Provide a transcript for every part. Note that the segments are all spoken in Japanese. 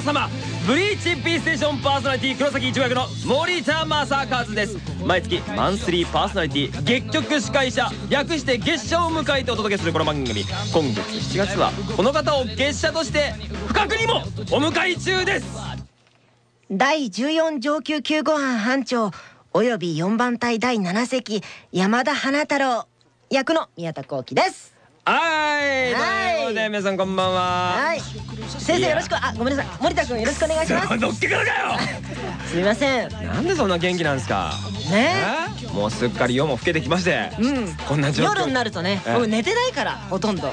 は真っ逆さまブリーチ B ステーションパーソナリティ黒崎一護役の森田正和です。毎月マンスリーパーソナリティ月局司会者略して月謝を迎えてお届けするこの番組。今月7月はこの方を月謝として不覚にもお迎え中です。第14上級救護班班長および4番隊第7席山田花太郎役の宮田幸喜です。はい。はい。ということで皆さんこんばんは。はい。先生よろしく。あごめんなさい。森田君よろしくお願いします。のっけからかよ。すみません。なんでそんな元気なんですか？ね。えもうすっかり夜も更けてきまして。うん。こんな状況。夜になるとねえ僕寝てないからほとんど。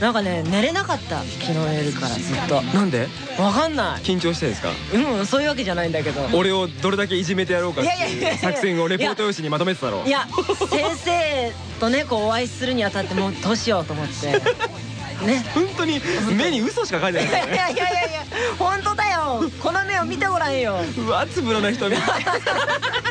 なんかね寝れなかった。昨日の夜からずっと。なんで？わかんない。緊張してですか？うんそういうわけじゃないんだけど。俺をどれだけいじめてやろうかって作戦をレポート用紙にまとめてたろいや先生とねこうお会いするにあたってもうどうしようと思って。ね。本当に目に嘘しか書いてないいやいやいやいや。本当だよ。この目を見てごらんよ。うわつぶらな瞳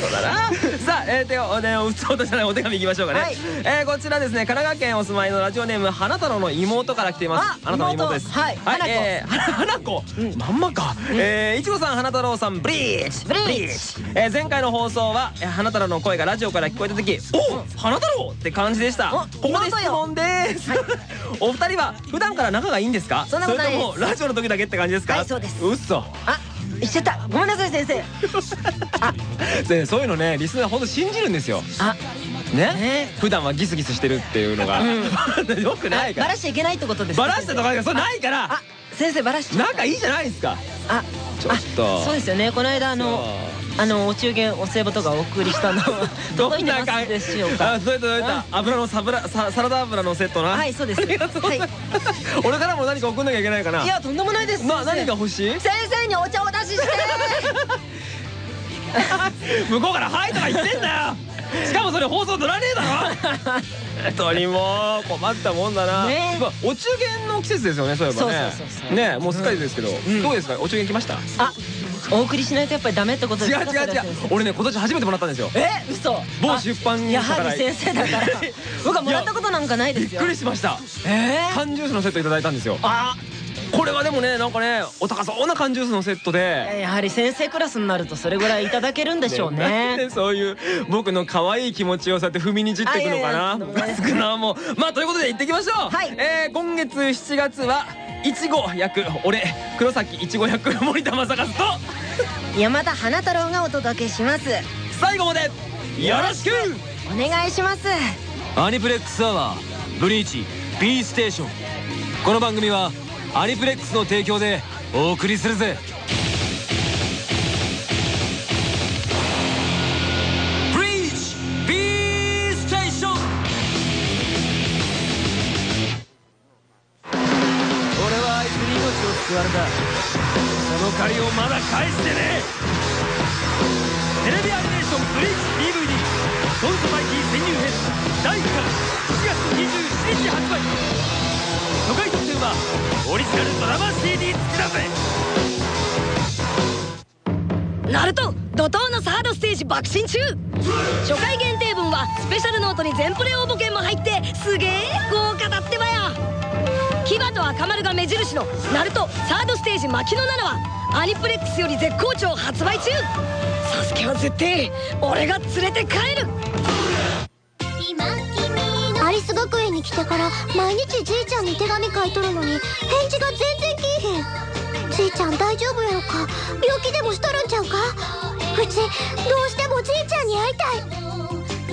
そうだな。さあ、えー、では、ね、うつおとじゃないお手紙いきましょうかね、はい。えーこちらですね神奈川県お住まいのラジオネーム花太郎の妹から来ています。あなたの妹です。妹。はい。花子。えー、花 花子、うんまんまか、えーいちごさん花太郎さんブリーチ。ブリーチ。えー前回の放送はえー花太郎の声がラジオから聞こえた時「お花太郎!」って感じでした。おここで質問です、お二人は普段から仲がいいんですか？それともラジオの時だけって感じですか？はいそうです。うっそあ言っちゃった。ごめんなさい先生。あでそういうのねリスナーほんと信じるんですよ。あ。ね？ね。普段はギスギスしてるっていうのが、よくないから。バラしちゃいけないってことですかバラしたとかそれないから。あ先生バラしちゃ仲いいじゃないですか。あちょっと。あそうですよね。この間あのあのお中元お歳暮とかお送りしたの。ど届いてんな感ますでしょうか？あ届いた届いた。油のサブラササラダ油のセットな。はいそうです。ありがとうございます。俺からも何か送んなきゃいけないかな。いやとんでもないです。な何先生が欲しい？先生にお茶をお出しして 向こうから「はい」とか言ってんだよ。しかもそれ放送取らねえだろ。本当にもう困ったもんだな、ね。まあお中元の季節ですよねそういえばね。ねもうすっかりですけど、ん。どうですか？お中元来ました？あお送りしないとやっぱりダメってことですか？違う違う違う。俺ね今年初めてもらったんですよ。え嘘。某出版やはり先生だから。僕はもらったことなんかないびっですよ。くりしました。えー？缶ジュースのセットいただいたんですよ。あこれはでもねなんかねお高そうな缶ジュースのセットで。やはり先生クラスになるとそれぐらいいただけるんでしょうね。でそういう僕の可愛い気持ちをそうやって踏みにじっていくのかな。つくなもうまあということで行ってきましょう。はい。えー今月7月はいちご役俺黒崎いちご役森田正和と。山田花太郎がお届けします。最後までよろしく！お願いします。アニプレックスアワーブリーチ B ステーション。この番組はアニプレックスの提供でお送りするぜ。スペシャルノートに全プレ応募券も入ってすげえ豪華だってばよ。牙と赤丸が目印のナルトサードステージ牧野7はアニプレックスより絶好調発売中。サスケは絶対俺が連れて帰る。アリス学園に来てから毎日じいちゃんに手紙書いとるのに返事が全然きいへん。じいちゃん大丈夫やろか？病気でもしとるんちゃうか？うちどうしてもじいちゃんに会いたい。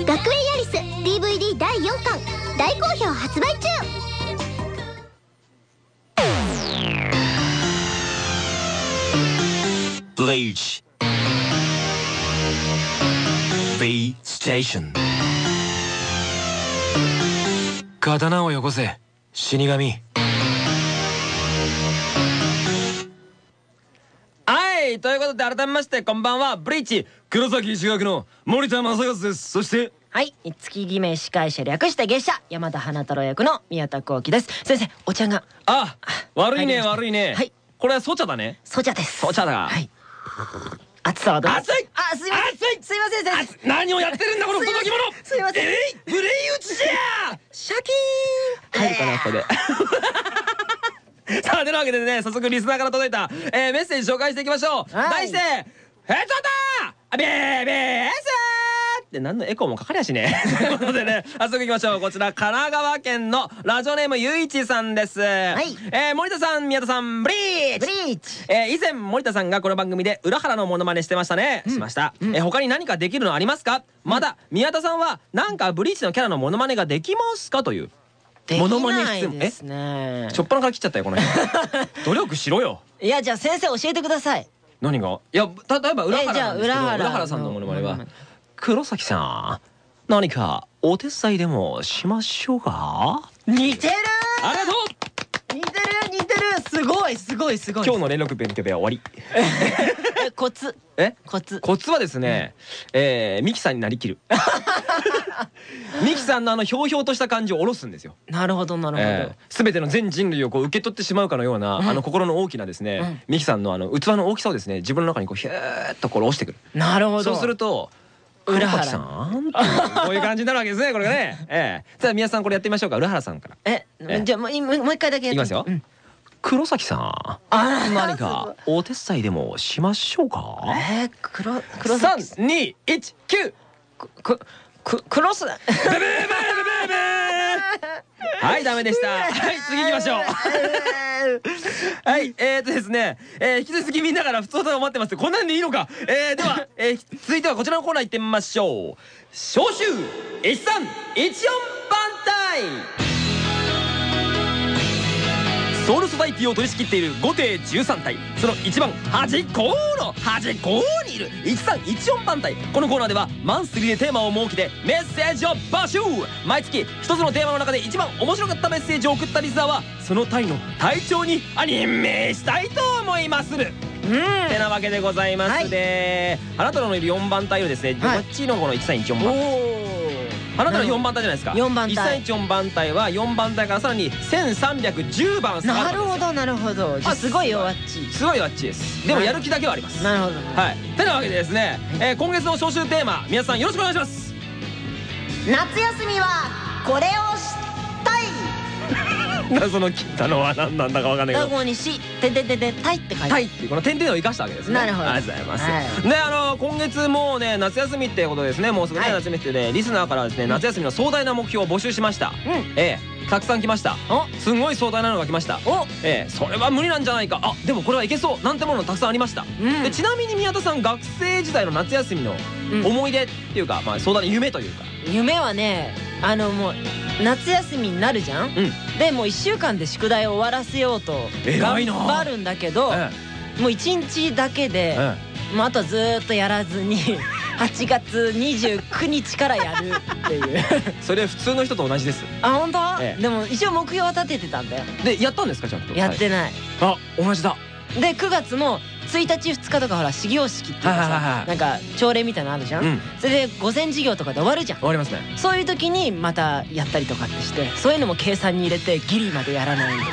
学園アリス DVD 第4巻大好評発売中。Bleach. B Station. 刀をよこせ。死神いということで改めましてこんばんは。ブリーチ黒崎一学の森田正和です。そしてはい月決め司会者略して月謝山田花太郎役の宮田幸喜です。先生お茶が。あ悪いね悪いね。はい。これはソチャだね。ソチャです。ソチャだ。はい。暑さはどう？熱い！あすいません。熱い！すいません先生。何をやってるんだこの不届き者！すいません。えいブレイ打ちじゃ！シャキーン！入るかなここで さあてなわけでね早速リスナーから届いた、えーメッセージ紹介していきましょう、はい。題して「ヘッドだベーベース!」って何のエコーもかかりゃしね。ということでね早速いきましょう。こちら神奈川県のラジオネームゆいちさんです、い。えー森田さん宮田さんブリーチ!ブリーチ。えー以前森田さんがこの番組で裏原のモノマネしてましたね、しました、えー他に何かできるのありますか？まだ宮田さんはなんかブリーチのキャラのモノマネができますか？というできないですね。しょっぱなから切っちゃったよこの人。努力しろよ。いやじゃあ先生教えてください。何が？いや例えば裏原なんですけど裏原さんのモノマネは黒崎さん何かお手伝いでもしましょうか？似てるありがとう！似てる似てるすごいすごいすごい。今日の連絡勉強部屋終わり。えコツ。え？コツ。コツはですね、えーミキさんになりきる ミキさんのあのひょうひょうとした感じを下ろすんですよ。なるほどなるほど。えー、全ての全人類をこう受け取ってしまうかのような、うん、あの心の大きなですね、うん、ミキさんのあの器の大きさをですね自分の中にこうひゅーっとこう下ろしてくる。なるほど。そうすると。浦原さんこういう感じになるわけですねこれがね。ええー。じゃあ皆さんこれやってみましょうか浦原さんから。え、え、じゃあもうもう一回だけやってみますよ。うん黒崎さんあ何かお手伝いでもしましょうか？えー、黒黒崎さん321ククロスはい、ダメでした。はい、次行きましょう。はい、えー、とですね、えー、引き続きみんなから普通歌と待ってます。こんなんでいいのか。えー、では、えー、続いてはこちらのコーナー行ってみましょう。招集一三一四番隊。ソウルソサイティを取り仕切っている5艇13体その一番端っこの端っこにいる1314番隊。このコーナーではマンスリーでテーマを設けてメッセージを募集。毎月一つのテーマの中で一番面白かったメッセージを送ったリスナーはその隊の隊長にアニメしたいと思いまする。うん。てなわけでございます、はい。であなたのいる4番隊をですね、はい。こっちのこの1314お番？おあなたの4番隊じゃないですか。4番隊。1314番隊は4番隊からさらに1310番下がなるんですよ。るほどなるほど。ああすごいよあっちすごいあっちです。でもやる気だけはあります。なるほどはい。てなわけでですね、えー今月の招集テーマ皆さんよろしくお願いします。夏休みはこれをしその切ったのは何なんだかわかんないけ団ど。子にし、ててててたいって書いて。タイってい。うこの点々を生かしたわけですね。なるほど。ありがとうございます、はい。であの今月もうね夏休みってことですね。もうすぐね、はい夏休みってねリスナーからですね夏休みの壮大な目標を募集しました、うん。ええ。たくさん来ました。お。すごい壮大なのが来ました。お、ええ。それは無理なんじゃないか。あでもこれはいけそう。なんてものたくさんありました、うん。でちなみに宮田さん学生時代の夏休みのうん。思い出っていうか、まあ壮大な夢というか。夢はね、あのもう夏休みになるじゃん？うんでもう一週間で宿題を終わらせようと頑張るんだけど、えもう一日だけえで、えもうあとずーっとやらずに 8月29日からやるっていう。え それ普通の人と同じですあ本当？ええでも一応目標は立ててたんだよ。でやったんですかちゃんと？やってない。はいあ同じだで9月の1日2日とかほら始業式っていうかさなんか朝礼みたいなのあるじゃん、うん。それで午前授業とかで終わるじゃん。終わりますねそういう時にまたやったりとかってしてそういうのも計算に入れてギリまでやらないみたい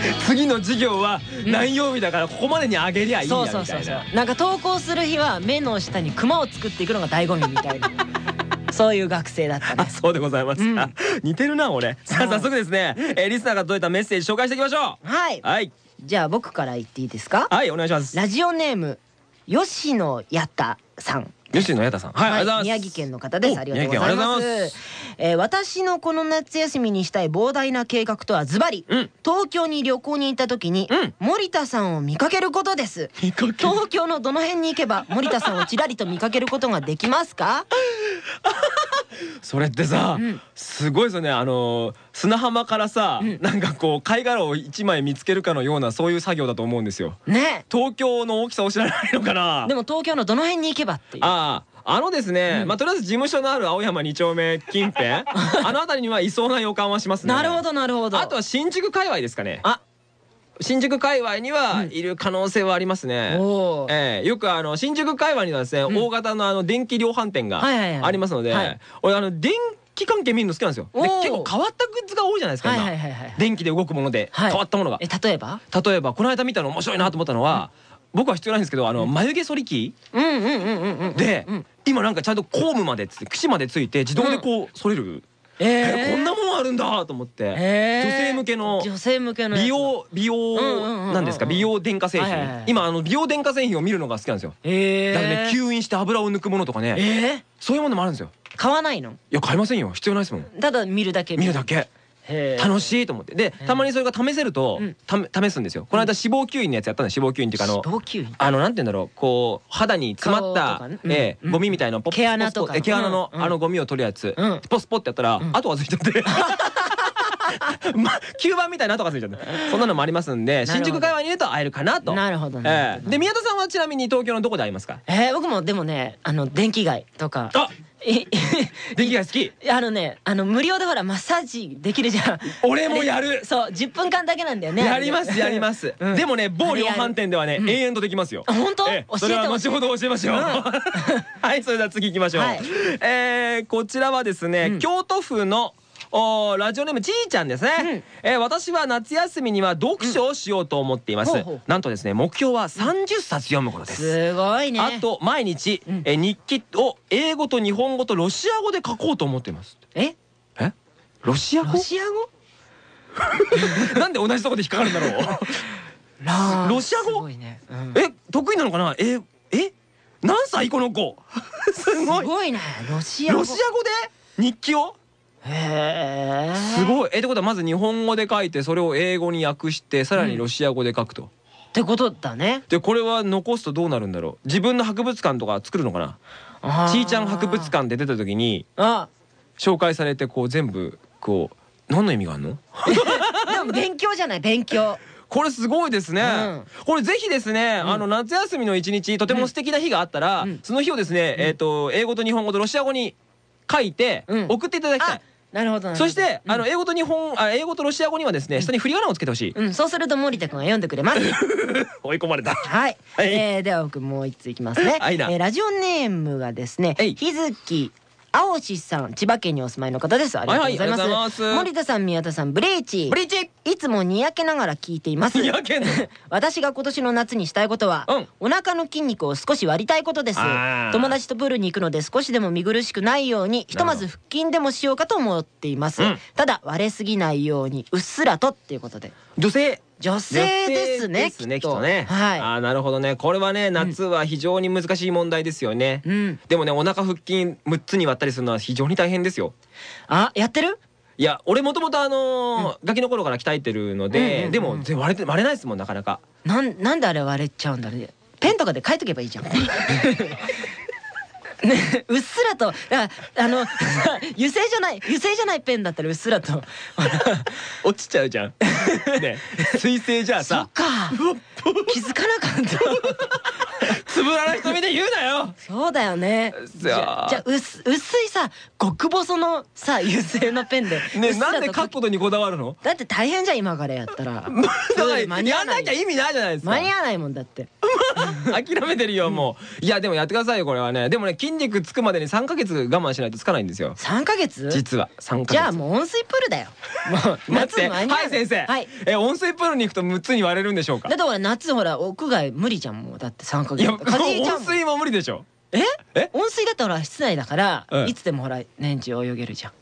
次の授業は何曜日だからここまでにあげりゃいいなやみたいな。そうそうそうそう。なんか登校する日は目の下にクマを作っていくのが醍醐味みたいな。そういう学生だったあねそうでございます、うん。あ似てるな俺。さあ早速ですね、えーリスナーが届いたメッセージ紹介していきましょはい。うはいじゃあ僕から言っていいですか？はいお願いします。ラジオネーム吉野やたさん。吉野矢田さん。はい、ありがとうございます。宮城県の方です。おありがとうございます。えー私のこの夏休みにしたい膨大な計画とはズバリ、うん。東京に旅行に行った時に、うん。森田さんを見かけることです。東京のどの辺に行けば森田さんをちらりと見かけることができますか？それってさ、うん。すごいですよね。あのー砂浜からさ、うん。なんかこう貝殻を一枚見つけるかのようなそういう作業だと思うんですよ。ね。東京の大きさを知らないのかな。でも東京のどの辺に行けばっていう。あああのですね、うん。まあとりあえず事務所のある青山2丁目近辺 あの辺りにはいそうな予感はしますね。なるほどなるほど。あとは新宿界隈ですかね。あ。新宿界隈にはいる可能性はありますね。おー。ええよくあの新宿界隈にはですね、大型のあの電気量販店がはいはいはい。ありますので、はい。俺あの電気関係見るの好きなんですよ。結構変わったグッズが多いじゃないですか電気で動くものではい。変わったものが。え例えば？例えばこの間見たの面白いなと思ったのは、僕は必要ないんですけどあの眉毛剃り機。で、うん今なんかちゃんとコームまでつって櫛までついて自動でこう剃れる。ええこんなもんあるんだと思って、え女性向けの女性向けの美容美容なんですか？美容電化製品。今あの美容電化製品を見るのが好きなんですよ。えだからね吸引して油を抜くものとかね。えそういうものもあるんですよ買わないの？いや買いませんよ。必要ないですもん。ただ見るだけ。見るだけ。楽しいと思って。でたまにそれが試せると試すんですよ。この間脂肪吸引のやつやったんです脂肪吸引っていうかあのあのなんて言うんだろう。こう肌に詰まったええゴミみたいなのポッ毛穴と毛穴のうん。あのゴミを取るやつ。うん。ポスポッてやったらん。跡がついちゃって。ま吸盤みたいな跡がついちゃって。そんなのもありますんで新宿界隈にいると会えるかなと。なるほどなるほどええ。で宮田さんはちなみに東京のどこで会いますか？えー、僕もでもねあの電気街とか。あい 電気が好き？あのねあの無料でほらマッサージできるじゃん。俺もやる。そう10分間だけなんだよねやりますやります、うん。でもね某量販店ではね、うん。永遠とできますよ。あ本当？ええ。それは後ほど教えましょう、うん。はいそれでは次行きましょう、はい。えーこちらはですね、うん。京都府のおーラジオネームちーちゃんですね、えー私は夏休みには読書をしようと思っています、ほうほう。なんとですね目標は30冊読むことです、すごいね。あと毎日、うん。えー日記を英語と日本語とロシア語で書こうと思っています。え？え？ロシア語？ロシア語？なんで同じとこで引っかかるんだろう。ラロシア語？ね、うん。え得意なのかな？ええ？何歳この子？す すごい。ごいね。ロシア語で？日記を？へえすごい。えってことはまず日本語で書いてそれを英語に訳してさらにロシア語で書くと、ってことだね。でこれは残すとどうなるんだろう？自分の博物館とか作るのかな？ちーちゃん博物館で出た時にあ。紹介されてこう全部こう何の意味があるの？でも勉強じゃない勉強。これすごいですね、うん。これぜひですね、あの夏休みの一日とても素敵な日があったら、うん。その日をですね、えっ、と英語と日本語とロシア語に書いてうん。送っていただきたい、あなるほどそして、うん。あの英語と日本あ英語とロシア語にはですね下に振り仮名をつけてほしい、うんそうすると森田君が読んでくれます。追い込まれた。はい、はい。えーでは僕もう一ついきますね、はい。な。えーラジオネームがですね日月青しさん千葉県にお住まいの方です。ありがとうございます,、はいはいます。森田さん宮田さんブレイチ。ブリーチ。いつもにやけながら聞いています。にやけんの？私が今年の夏にしたいことは、うん。お腹の筋肉を少し割りたいことです。友達とプールに行くので少しでも見苦しくないようにひとまず腹筋でもしようかと思っています、うん。ただ割れすぎないようにうっすらとっていうことで。女性女性ですねですねきっと。ね。はい。あーなるほどね。これはね夏は非常に難しい問題ですよね、うん。でもねお腹腹筋6つに割ったりするのは非常に大変ですよ。あやってる？いや俺もともとあのーガキの頃から鍛えてるので、うんでもぜ割れて割れないですもんなかなか。なんなんであれ割れちゃうんだろうね。ペンとかで書いとけばいいじゃん ね、うっすらと。ああの 油性じゃない油性じゃないペンだったらうっすらと。落ちちゃうじゃん。ね。水星じゃあそっさか気づかなかった。つぶらな瞳で言うなよ。そうだよね。じゃじゃあ薄薄いさ極細のさ油性のペンでうねなんで書くことにこだわるの？だって大変じゃん今からやったら。間に合わなやんないきゃ意味ないじゃないですか。間に合わないもんだって。諦めてるよもう。いやでもやってくださいよこれはね。でもね筋肉つくまでに3ヶ月我慢しないとつかないんですよ。3ヶ月？実は3ヶ月。じゃあもう温水プールだよ。待って。はい先生、はい。え温水プールに行くと6つに割れるんでしょうか？だってほら夏ほら屋外無理じゃんもう。だって3ヶ月。いや温水も無理でしょ。え？え？温水だってほら室内だから、うん。いつでもほら年中泳げるじゃん。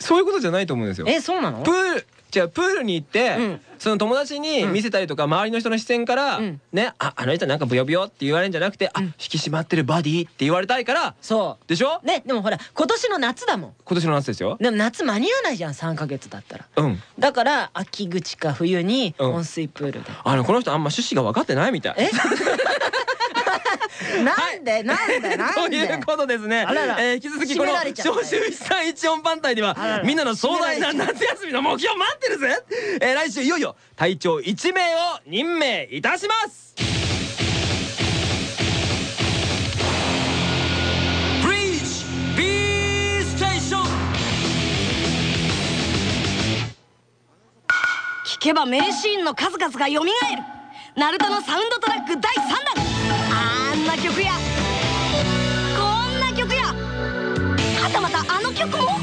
そういうことじゃないと思うんですよ。えそうなの？プールじゃあプールに行って、うん。その友達に見せたりとか、周りの人の視線から、うん。ねああの人なんかブヨブヨって言われるんじゃなくて、あ引き締まってるバディって言われたいからそでしょ？うねでもほら今年の夏だもん。今年の夏ですよ。でも夏間に合わないじゃん3ヶ月だったら。うん。だから秋口か冬にうん。温水プールで、あのこの人あんま趣旨が分かってないみたい。え？なんで、なんでなんとでいうことですね。あらら。えー引き続きこの召集一三一音番隊ではあらら。みんなの壮大な夏休みの目標待ってるぜ。えー来週いよいよ隊長一名を任命いたします。ブリーチ B ステーション危けば名シーンの数々が蘇る。ナルトのサウンドトラック第3弾曲もたっ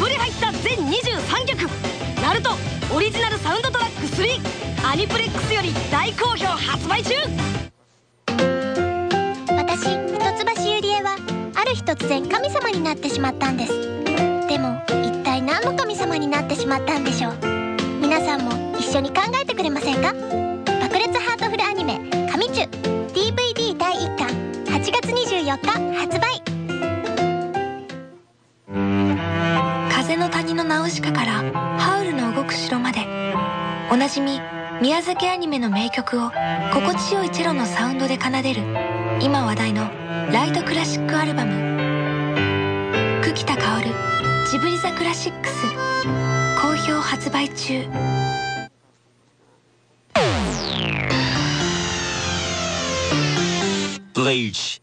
ぷり入った全23曲。ナルトオリジナルサウンドトラック3アニプレックスより大好評発売中。私一橋ゆりえはある日突然神様になってしまったんです。でも一体何の神様になってしまったんでしょう？皆さんも一緒に考えてくれませんか？爆裂ハートフルアニメ「神チュ」DVD 第1巻8月24日発売。ウシカからハウルの動く城までおなじみ宮崎アニメの名曲を心地よいチェロのサウンドで奏でる今話題のライトクラシックアルバム。久喜田薫ジブリザクラシックス好評発売中。Bleach.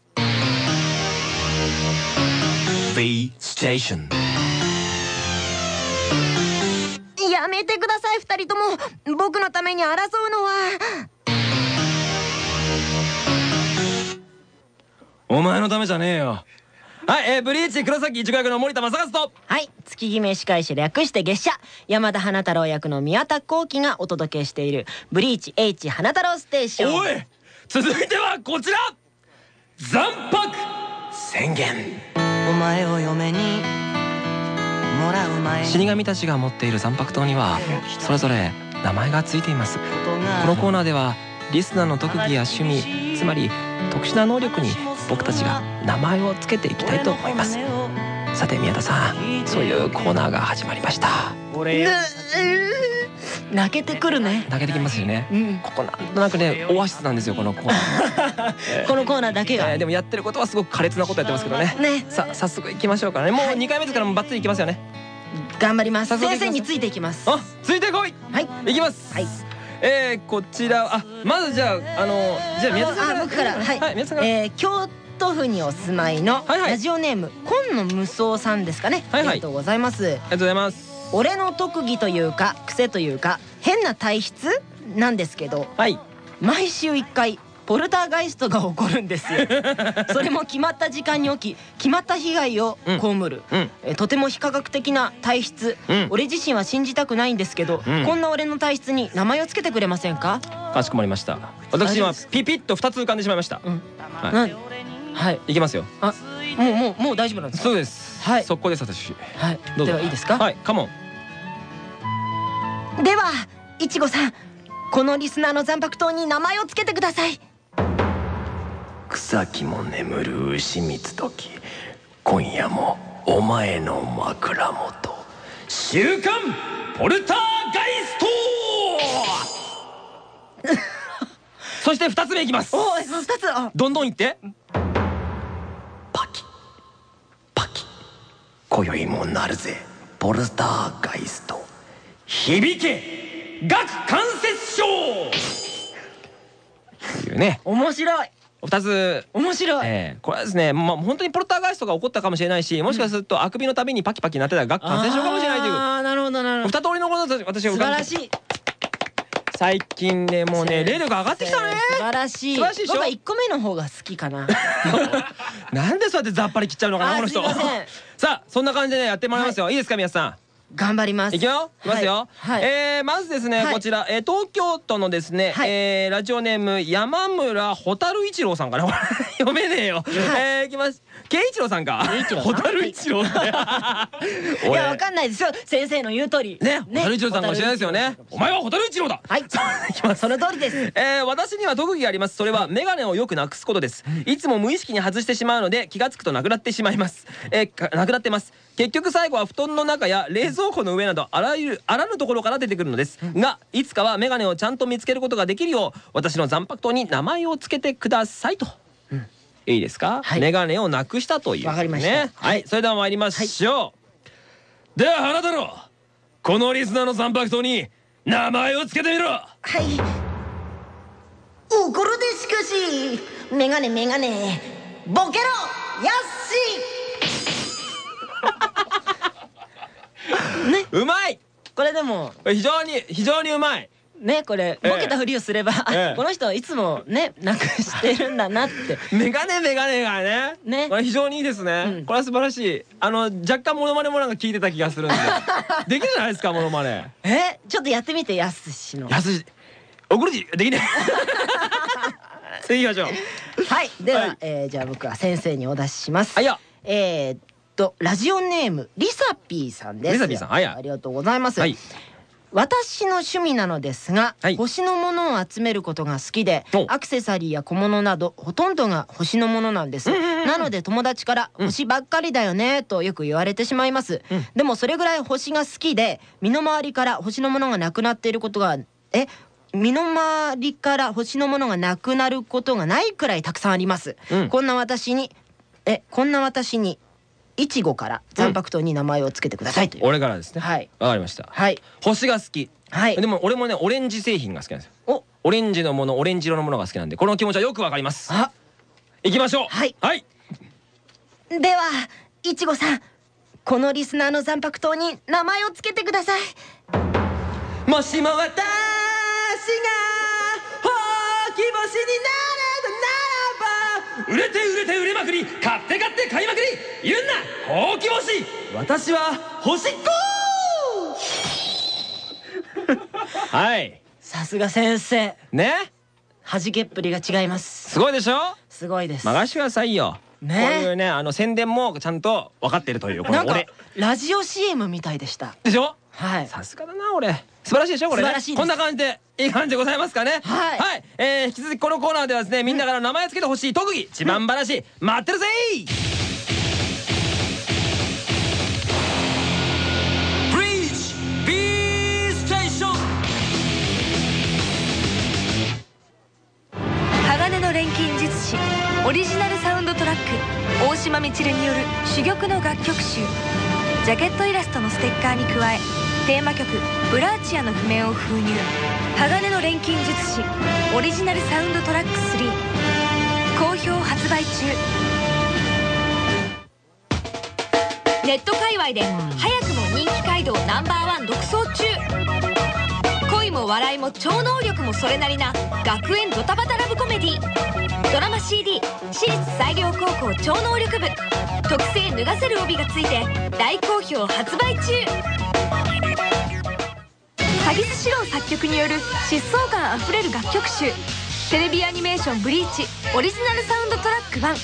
B Station. めてください二人とも。僕のために争うのは。お前のためじゃねえよ。はい、えー、ブリーチ黒崎一護役の森田正和と。はい月姫司会者略して月謝。山田花太郎役の宮田幸喜がお届けしている「ブリーチ H 花太郎ステーション」おい続いてはこちら。残白宣言。お前を嫁に死神たちが持っている残白刀にはそれぞれ名前がついています。このコーナーではリスナーの特技や趣味つまり特殊な能力に僕たちが名前をつけていきたいと思います。さて宮田さんそういうコーナーが始まりました。俺。泣けてくるね。泣けてきますよね。うん。ここなんとなくねオアシスなんですよこのコーナー、このコーナーだけが。えーでもやってることはすごく苛烈なことやってますけどね。ね。さあ早速行きましょうかね。もう2回目ですからもうバッツリいきますよね頑張ります。先生についていきます。あついてこい。はい。いきます。はい。えー、こちらあまずじゃああのじゃあ宮田さん僕から。はい、はい宮田さんから、えー京都府にお住まいのラジオネーム今野無双さんですかね、はいはい。ありがとうございます。ありがとうございます。俺の特技というか癖というか変な体質なんですけどはい。毎週一回ポルターガイストが起こるんですよ。それも決まった時間に起き決まった被害を被る、うん。えーとても非科学的な体質、うん。俺自身は信じたくないんですけど、うん。こんな俺の体質に名前をつけてくれませんか、かしこまりました。私今ピピッと2つ浮かんでしまいました。うん。はい。はい。いきますよ。あもうもうもう大丈夫なんですか？そうです。はい。速攻です私。はい。どうぞ。ではいいですか、はいカモン。ではいちごさん。このリスナーの残白糖に名前をつけてください草木も眠る牛三時今夜もお前の枕元週刊ポルターガイスト そして2つ目いきます。おい二つ。あ。どんどんいって。パキ。パキ。今宵もなるぜポルターガイスト。響け顎関節症。というね。面白い2つ。面白い、えー、これはですね、まあ、本当にポルターガイストが起こったかもしれないしもしかするとあくびのたびにパキパキなってた顎感染症かもしれないという。ああなるほどなるほど。二通りのことを私は素晴らしい。最近ねもうね霊力上がってきたね。素晴らしい。素晴らしいでしょ？僕は一個目の方が好きかな。なんでそうやってざっぱり切っちゃうのかなあこの人。さあそんな感じでねやってもらいますよ、い、いですか皆さん頑張ります。いくよ。いきますよ、はい。はい。えーまずですね、はい。こちら、えー東京都のですね、はい。えーラジオネーム山村蛍一郎さんかな。読めねえよ、えーいきます。慶一郎さんか。蛍一郎い。やわかんないですよ。先生の言う通り。ね蛍一郎さんかもしれないですよね。お前は蛍一郎だ。はい。その通りです。えー私には特技があります。それはメガネをよくなくすことです。いつも無意識に外してしまうので気がつくとなくなってしまいます。えーかなくなってます結局最後は布団の中や冷蔵庫の上などあらゆるあらぬところから出てくるのです。がいつかはメガネをちゃんと見つけることができるよう私の残白刀に名前をつけてくださいと、いいですか、はい。メガネをなくしたというわかりました。ねはい。それでは参りましょう、では花太郎このリスナーの残白刀に名前をつけてみろ。はい。怒るでしかしメガネメガネボケろやっしうまい！これでも。非常に非常にうまい。ねこれええ。ボケたふりをすれば、あええ。この人いつもねなくしてるんだなって。メガネメガネがね。ね。これ非常にいいですね、うん。これは素晴らしい。あの若干モノマネもなんか聞いてた気がするんで。できるじゃないですかモノマネ。えちょっとやってみてやすしの。やすし送るじできねえ。次行きましょう。はいでは、はい。えーじゃあ僕は先生にお出しします。あいやえーっとラジオネームリサピーさんですリサピーさんはい。ありがとうございます、はい。私の趣味なのですが、はい。星のものを集めることが好きでお。アクセサリーや小物などほとんどが星のものなんです、なので友達からうん。星ばっかりだよねとよく言われてしまいます、うん。でもそれぐらい星が好きで身の回りから星のものがなくなっていることがえ身の回りから星のものがなくなることがないくらいたくさんあります、うん。こんな私にえこんな私にいちごから残白糖に名前をつけてくださいという、俺からですね。はい。わかりました。はい。星が好き。はい。でも俺もねオレンジ製品が好きなんですよ。お。オレンジのものオレンジ色のものが好きなんでこの気持ちはよくわかります。あ。行きましょう。はい。はい。ではいちごさん。このリスナーの残白糖に名前をつけてください。もしも私がほうき星になれたならば売れて売れて売れまくり買って買って買いまくり言うんなほうき星。私は星っ子。はい。さすが先生。ね？弾けっぷりが違います。すごいでしょ？すごいです。任してくださいよ。ね？こういうねあの宣伝もちゃんと分かってるというこなんかの俺ラジオ CM みたいでした。でしょ？はい。さすがだな俺素晴らしいでしょこれ、ね、素晴らしいです。こんな感じでいい感じでございますかね。はい。えー引き続きこのコーナーではですねみんなから名前を付けてほしい特技自慢話待ってるぜブリーチ B ステーション鋼の錬金術師オリジナルサウンドトラック大島みちるによる珠玉の楽曲集。ジャケットイラストのステッカーに加えテーマ曲「ブラーチア」の譜面を封入。鋼の錬金術師オリジナルサウンドトラック3好評発売中。ネット界隈で早くも人気街道ナンバーワン独走中。恋も笑いも超能力もそれなりな学園ドタバタラブコメディ。ドラマ CD 私立西陵高校超能力部。特製脱がせる帯がついて大好評発売中。萩須史郎作曲による疾走感あふれる楽曲集。テレビアニメーション「ブリーチ」オリジナルサウンドトラック1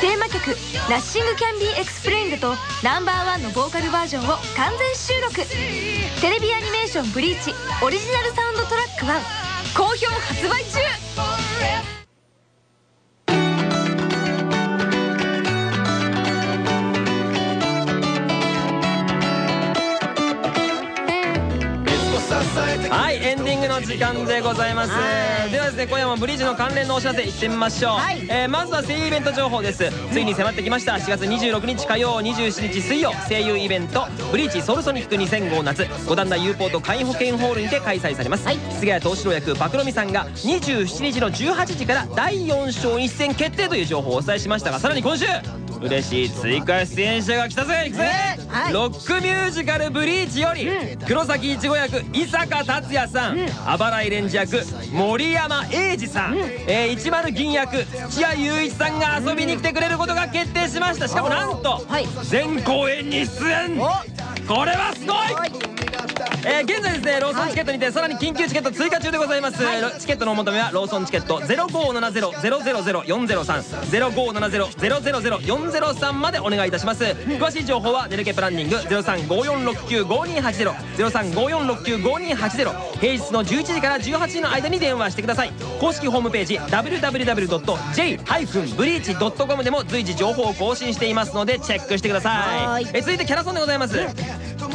テーマ曲「 Nothing Can Be Explained」と Number One のボーカルバージョンを完全収録。テレビアニメーション「ブリーチ」オリジナルサウンドトラック1好評発売中。はいエンディングの時間でございます。はい。ではですね今夜もブリーチの関連のお知らせいってみましょう、はい。えーまずは声優イベント情報です。ついに迫ってきました。4月26日火曜27日水曜。声優イベント「ブリーチソルソニック2005夏」五段台 U ポート会保険ホールにて開催されます、杉谷藤四郎役パクロミさんが27日の18時から第4章に出演決定という情報をお伝えしましたがさらに今週嬉しい追加出演者が来たぜ行くぜ、はい。ロックミュージカル「ブリーチ」より、黒崎いちご役伊坂達也さん、あばらいレンジ役森山英二さん、えー、10銀役土屋雄一さんが遊びに来てくれることが決定しました。しかもなんと、はい。全公演に出演。これはすごいえー現在ですねローソンチケットにてさらに緊急チケット追加中でございます、チケットのお求めはローソンチケット0570-000-403 0570-000-403までお願いいたします。詳しい情報はネルケプランニング0354695280 0354695280平日の11時から18時の間に電話してください。公式ホームページ www.j-breach.com でも随時情報を更新していますのでチェックしてくださはい。いえ続いてキャラソンでございます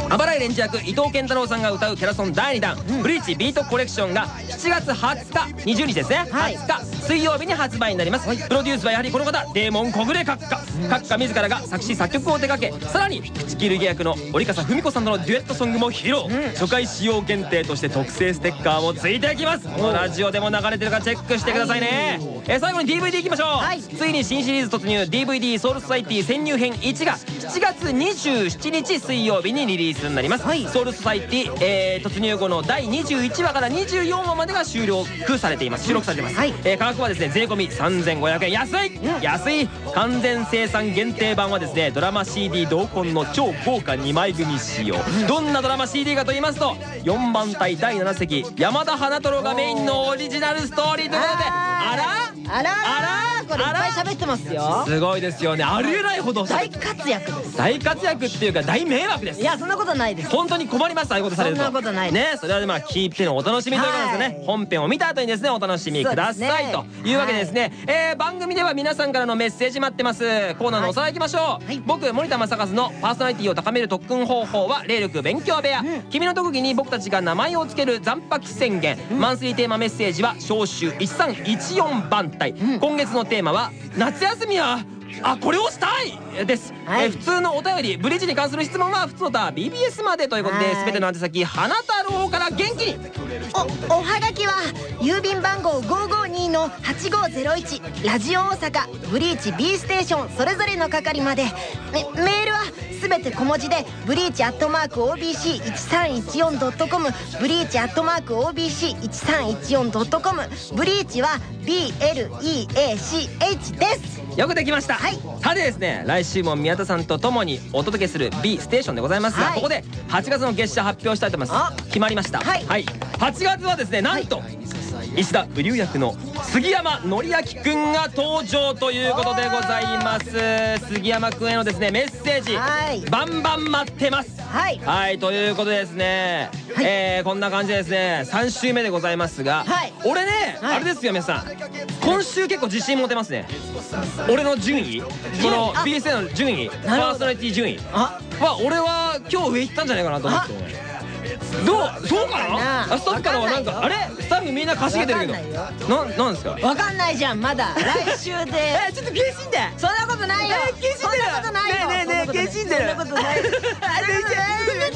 あばらいレンジ役伊藤健太郎さんが歌うキャラソン第2弾「ブリーチビートコレクション」が7月20日20日ですね、はい。20日水曜日に発売になります。プロデュースはやはりこの方デーモン小暮閣下。閣下自らが作詞作曲を手掛けさらに口切る契約の折笠文子さんとのデュエットソングも披露。初回使用限定として特製ステッカーもついてきます。このラジオでも流れてるかチェックしてくださいね。え最後に DVD いきましょう。ついに新シリーズ突入 DVD ソウルソサイティ潜入編1が7月27日水曜日にリリースになります。ソウルソサイティえー突入後の第21話から24話までが収録されています。収録されています。えー価格はですね税込み3500円。安い！安い！完全生産限定版はですねドラマ CD 同梱の超豪華2枚組仕様。どんなドラマ CD かと言いますと4番隊第7席山田花太郎がメインのオリジナルストーリーということであら！あら！あらこれいっぱい喋ってますよ。すごいですよね。ありえないほど。大活躍です。大活躍っていうか大迷惑です。いやそんなことないです。本当に困りますああいうことされると。そんなことないでねそれはまあ聞いてのお楽しみということですね、本編を見た後にですねお楽しみください、というわけでですね、えー番組では皆さんからのメッセージ待ってます。コーナーのおさらいいきましょう、僕森田正和のパーソナリティを高める特訓方法は霊力勉強部屋、君の特技に僕たちが名前を付ける残白宣言、マンスリーテーマメッセージは召集1314番隊、今月のテーマは夏休みはあこれをしたい！です、はい。えー普通のお便りブリッジに関する質問は普通だ BBS までということではい。全ての宛先花太郎から元気に。おおはがきは郵便番号552の8501ラジオ大阪ブリーチ B ステーションそれぞれの係まで。メメールはすべて小文字でブリーチアットマーク OBC1314.com ブリーチアットマーク OBC1314.com ブリーチは BLEACH です。よくできました、はい。さてですね来週も宮田さんと共にお届けする B ステーションでございますが、はい。ここで8月の月謝発表したいと思いまあ。す決まりました。はい。8月はですねなんと、石田不流役の杉山紀明くんが登場ということでございます。杉山くんへのですねメッセージ、はい。バンバン待ってます。はい。はいということでですね、はい。えーこんな感じでですね3週目でございますが、はい。俺ね、はい。あれですよ皆さん。今週結構自信持てますね。俺の順位？このあ。BSA の順位？パーソナリティ順位？あ。は俺は今日上行ったんじゃないかなと思ってどうそうかな？スタッフからはな？んかあれ？スタッフみんな稼げてるけど。なんなんですか？わかんないじゃんまだ。来週で。えちょっと厳しいんでそんなことないよ。えー謹慎だよ。そんなことないよ。ねえねえねえそんなことない。そんなことない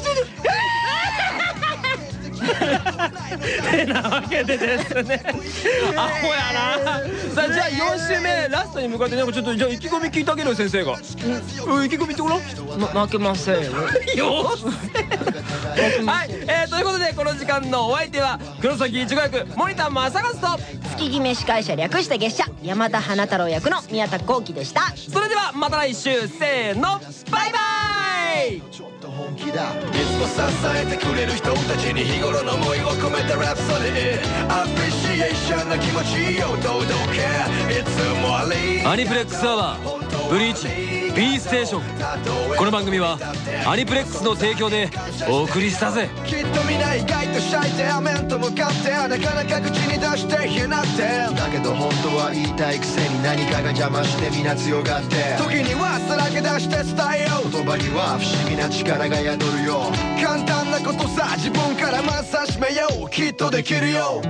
てなわけでですね。アホやな。さあじゃあ4週目ラストに向かってなんかちょっとじゃあ意気込み聞いてあげるよ先生が。うん。意気込み言ってごらん。ま負けません。よよはい、えー、ということでこの時間のお相手は黒崎一護役森田正和と。月決め司会者略して月謝山田花太郎役の宮田幸喜でした。それではまた来週せーの。バイバイ本気だ。いつも支えてくれる人たちに日頃の思いを込めたラプソディアプリシエーションな気持ちを堂々けいつもあり。アニプレックスアワーブリーチ B ステーション。この番組はアニプレックスの提供でお送りしたぜ。きっと皆意外とシャイで面と向かってなかなか口に出して言えなくてだけど本当は言いたいくせに何かが邪魔して皆強がって時にはさらけ出して伝えよう。言葉には不思議な力が宿るよ簡単なことさ自分からまず始めよう。きっとできるよ。